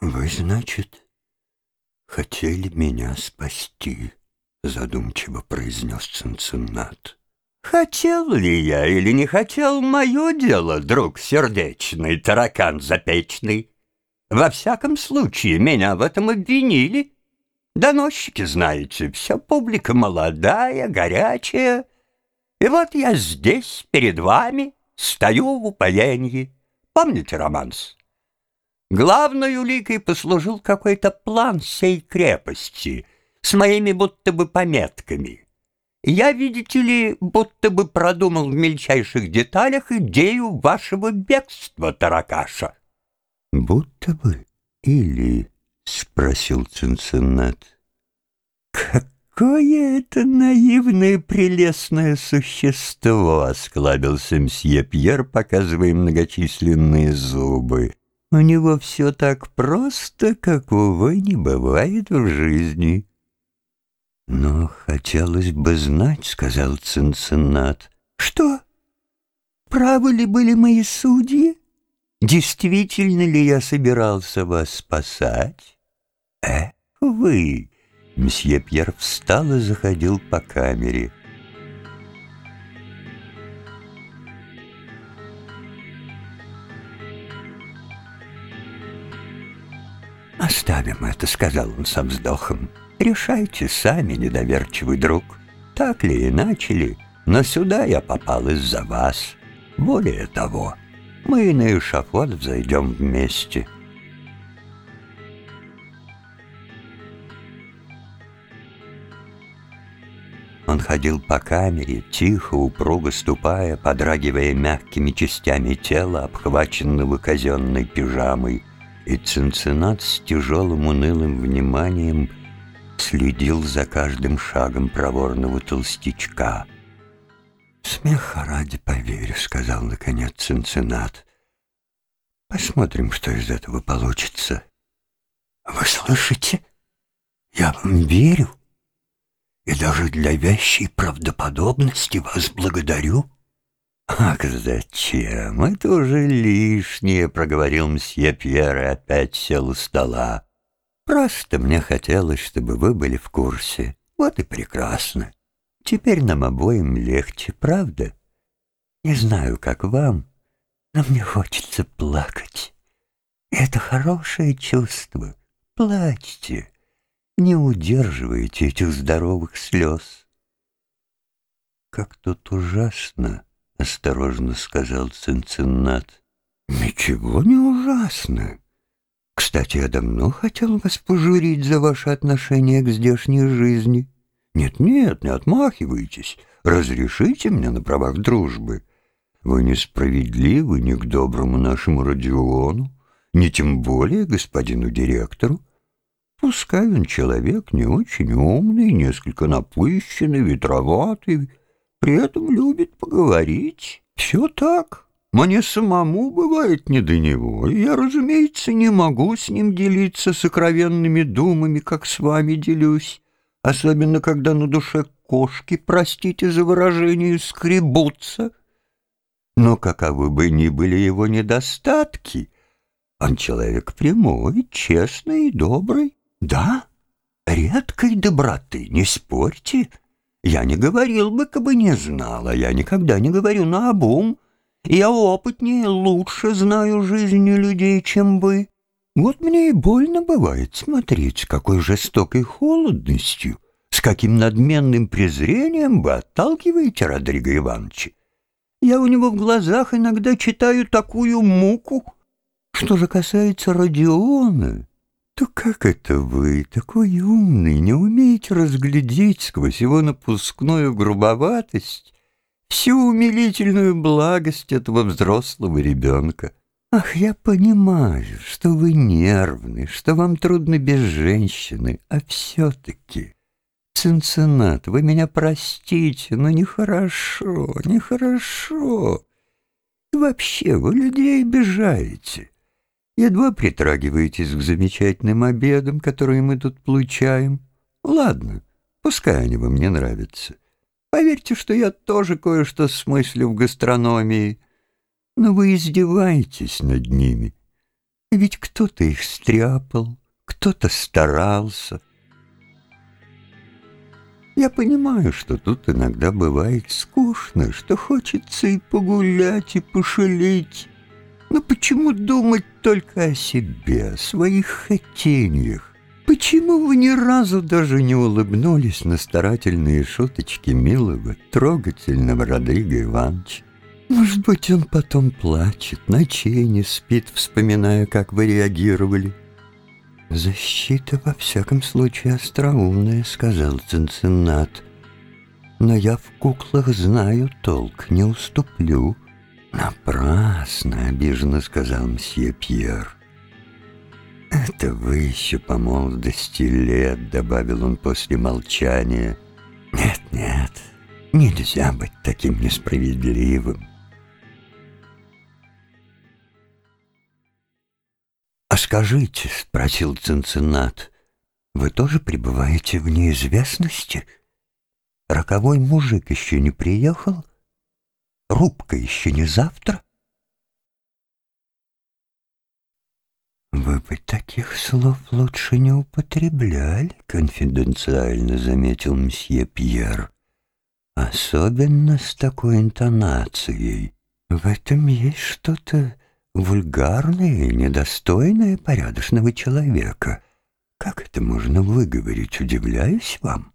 «Вы, значит, хотели меня спасти?» — задумчиво произнес Цинциннат. «Хотел ли я или не хотел, мое дело, друг сердечный, таракан запечный. Во всяком случае, меня в этом обвинили. Доносчики, знаете, вся публика молодая, горячая. И вот я здесь, перед вами, стою в упоении. Помните романс? Главной уликой послужил какой-то план сей крепости с моими будто бы пометками. Я, видите ли, будто бы продумал в мельчайших деталях идею вашего бегства, Таракаша. «Будто бы или?» — спросил Цинциннат. «Какое это наивное прелестное существо!» — осклабился мсье Пьер, показывая многочисленные зубы. У него все так просто, как, увы, не бывает в жизни. «Но хотелось бы знать», — сказал Цинциннат. «Что? Правы ли были мои судьи? Действительно ли я собирался вас спасать? Э, вы!» Мсье Пьер встал и заходил по камере. «Оставим это», — сказал он со вздохом. «Решайте сами, недоверчивый друг. Так ли, иначе ли, но сюда я попал из-за вас. Более того, мы на эшафот взойдем вместе». Он ходил по камере, тихо, упруго ступая, подрагивая мягкими частями тела, обхваченного казенной пижамой, и Цинциннат с тяжелым унылым вниманием следил за каждым шагом проворного толстячка. «Смеха ради поверю», — сказал наконец Цинциннат. «Посмотрим, что из этого получится». «Вы слышите? Я вам верю, и даже для вящей правдоподобности вас благодарю». «Ах, зачем? Это уже лишнее», — проговорил мсье Пьер и опять сел у стола. «Просто мне хотелось, чтобы вы были в курсе. Вот и прекрасно. Теперь нам обоим легче, правда? Не знаю, как вам, но мне хочется плакать. Это хорошее чувство. Плачьте. Не удерживайте этих здоровых слез». «Как тут ужасно!» — осторожно сказал Цинциннат. «Ничего не ужасно. Кстати, я давно хотел вас пожурить за ваше отношение к здешней жизни. Нет-нет, не отмахивайтесь. Разрешите мне на правах дружбы. Вы несправедливы ни к доброму нашему Родиону, ни тем более господину директору. Пускай он человек не очень умный, несколько напыщенный, ветроватый, при этом любит поговорить. Все так. Мне самому бывает не до него, и я, разумеется, не могу с ним делиться сокровенными думами, как с вами делюсь, особенно когда на душе кошки, простите за выражение, скребутся. Но каковы бы ни были его недостатки, он человек прямой, честный и добрый. Да, редкой доброты, не спорьте, — я не говорил бы, кабы не знала. Я никогда не говорю наобум. Я опытнее, лучше знаю жизнь людей, чем вы. Вот мне и больно бывает смотреть, с какой жестокой холодностью, с каким надменным презрением вы отталкиваете Родриго Ивановича. Я у него в глазах иногда читаю такую муку. Что же касается Родиона, то как это вы, такой умный, не умеете разглядеть сквозь его напускную грубоватость всю умилительную благость этого взрослого ребенка? Ах, я понимаю, что вы нервны, что вам трудно без женщины, а все-таки... Цинцинат, вы меня простите, но нехорошо, нехорошо. И вообще, вы людей обижаете. Едва притрагиваетесь к замечательным обедам, которые мы тут получаем. Ладно, пускай они вам не нравятся. Поверьте, что я тоже кое-что смыслю в гастрономии. Но вы издеваетесь над ними. Ведь кто-то их стряпал, кто-то старался. Я понимаю, что тут иногда бывает скучно, что хочется и погулять, и пошалить. Но почему думать только о себе, о своих хотениях? Почему вы ни разу даже не улыбнулись на старательные шуточки милого, трогательного Родриго Ивановича? Может быть, он потом плачет, ночей не спит, вспоминая, как вы реагировали. «Защита, во всяком случае, остроумная», — сказал Цинциннат. «Но я в куклах знаю толк, не уступлю». «Напрасно», — обиженно сказал мсье Пьер. «Это вы еще по молодости лет», — добавил он после молчания. «Нет, нет, нельзя быть таким несправедливым». «А скажите», — спросил Цинциннат, — «вы тоже пребываете в неизвестности? Роковой мужик еще не приехал? Рубка еще не завтра?» «Вы бы таких слов лучше не употребляли», — конфиденциально заметил мсье Пьер. «Особенно с такой интонацией. В этом есть что-то вульгарное и недостойное порядочного человека. Как это можно выговорить, удивляюсь вам?»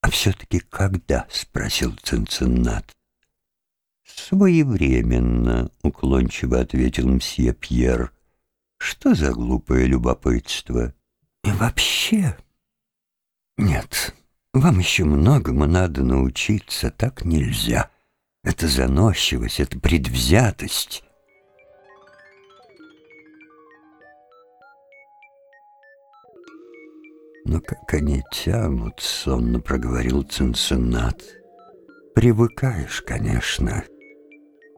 «А все-таки когда?» — спросил Цинциннат. «Своевременно», — уклончиво ответил мсье Пьер. Что за глупое любопытство? И вообще... Нет, вам еще многому надо научиться, так нельзя. Это заносчивость, это предвзятость. Но как они тянут, сонно проговорил Цинциннат. Привыкаешь, конечно.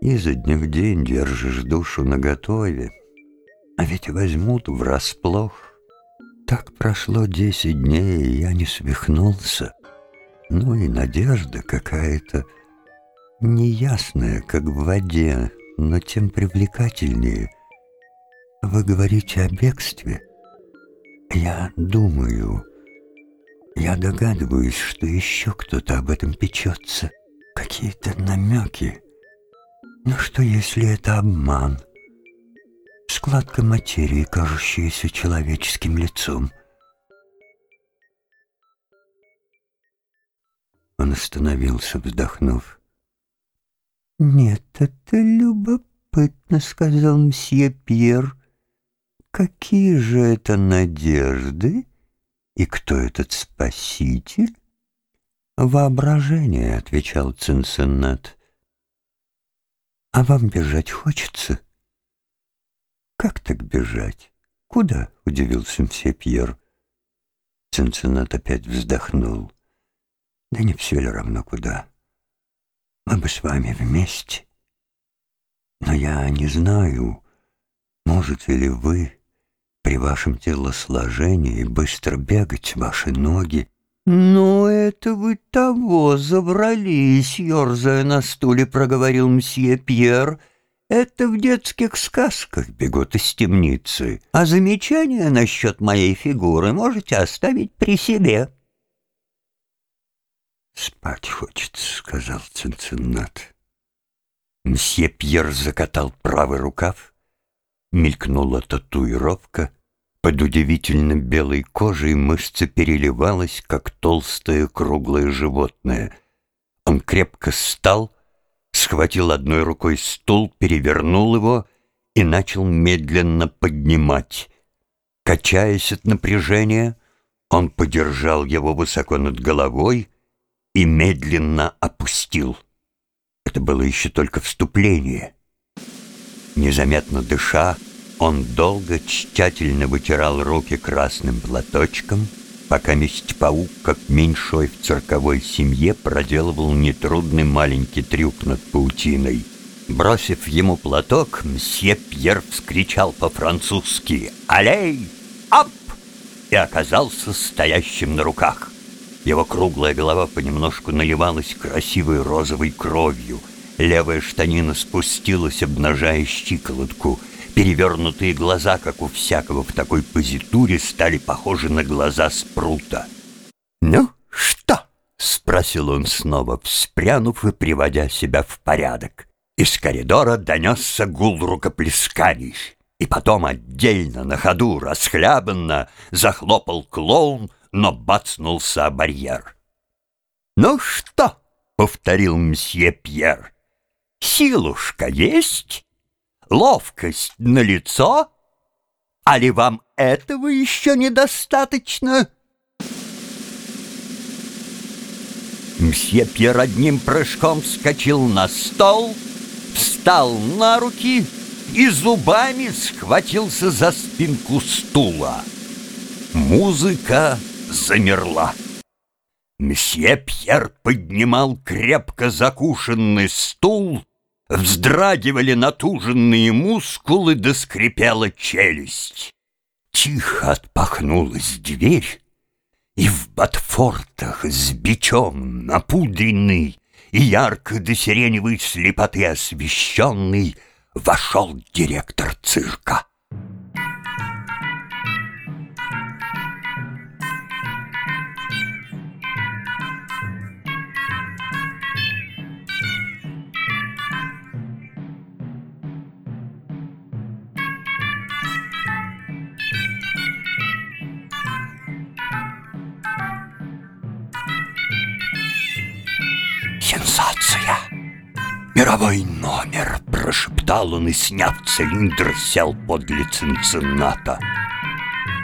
Изо дня в день держишь душу наготове. А ведь возьмут врасплох. Так прошло десять дней, и я не свихнулся. Ну и надежда какая-то неясная, как в воде, но тем привлекательнее. Вы говорите о бегстве? Я думаю, я догадываюсь, что еще кто-то об этом печется. Какие-то намеки. Но что, если это обман? — складка материи, кажущаяся человеческим лицом. Он остановился, вздохнув. «Нет, это любопытно», — сказал мсье Пьер. «Какие же это надежды? И кто этот спаситель?» «Воображение», — отвечал Цинциннат. «А вам бежать хочется?» Как так бежать? Куда? — удивился мсье Пьер. Цинциннат опять вздохнул. Да не все ли равно куда? Мы бы с вами вместе. Но я не знаю, можете ли вы при вашем телосложении быстро бегать ваши ноги. «Ну, это вы того забрались», — ерзая на стуле, проговорил мсье Пьер — это в детских сказках бегут из темницы, а замечания насчет моей фигуры можете оставить при себе. «Спать хочется», — сказал Цинциннат. Мсье Пьер закатал правый рукав, мелькнула татуировка, под удивительно белой кожей мышца переливалась, как толстое круглое животное. Он крепко встал схватил одной рукой стул, перевернул его и начал медленно поднимать. Качаясь от напряжения, он подержал его высоко над головой и медленно опустил. Это было еще только вступление. Незаметно дыша, он долго тщательно вытирал руки красным платочком — пока месть паук, как меньшой в цирковой семье, проделывал нетрудный маленький трюк над паутиной. Бросив ему платок, мсье Пьер вскричал по-французски «Алей! Ап!» и оказался стоящим на руках. Его круглая голова понемножку наливалась красивой розовой кровью. Левая штанина спустилась, обнажая щиколотку — Перевернутые глаза, как у всякого в такой позитуре, стали похожи на глаза спрута. «Ну, что?» — спросил он снова, вспрянув и приводя себя в порядок. Из коридора донесся гул рукоплесканий, и потом отдельно, на ходу, расхлябанно, захлопал клоун, но бацнулся о барьер. «Ну что?» — повторил мсье Пьер. «Силушка есть? Ловкость на лицо? А ли вам этого еще недостаточно?» Мсье Пьер одним прыжком вскочил на стол, встал на руки и зубами схватился за спинку стула. Музыка замерла. Мсье Пьер поднимал крепко закушенный стул, вздрагивали натуженные мускулы, да скрипела челюсть. Тихо отпахнулась дверь, и в ботфортах с бичом напудренный и ярко до сиреневой слепоты освещенный вошел директор цирка. «Сенсация! Мировой номер!» — прошептал он и, сняв цилиндр, сел подле Цинцинната.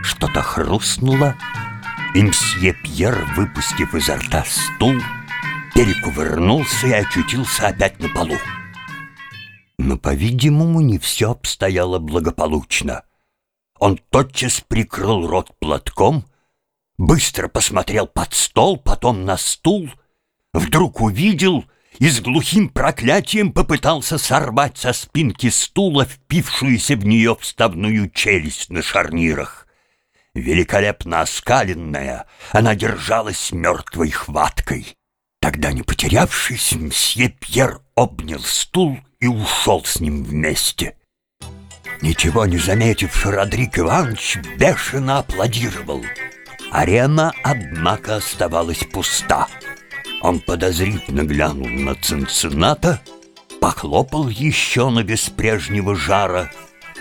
Что-то хрустнуло, и мсье Пьер, выпустив изо рта стул, перекувырнулся и очутился опять на полу. Но, по-видимому, не все обстояло благополучно. Он тотчас прикрыл рот платком, быстро посмотрел под стол, потом на стул — вдруг увидел и с глухим проклятием попытался сорвать со спинки стула впившуюся в нее вставную челюсть на шарнирах. Великолепно оскаленная, она держалась мертвой хваткой. Тогда, не потерявшись, мсье Пьер обнял стул и ушел с ним вместе. Ничего не заметивший Родрик Иванович бешено аплодировал. Арена, однако, оставалась пуста — он подозрительно глянул на Цинцината, похлопал еще на без жара,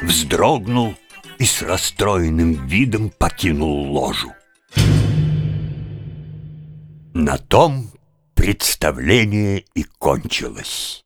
вздрогнул и с расстроенным видом покинул ложу. На том представление и кончилось.